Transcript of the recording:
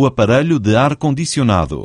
o aparelho de ar-condicionado.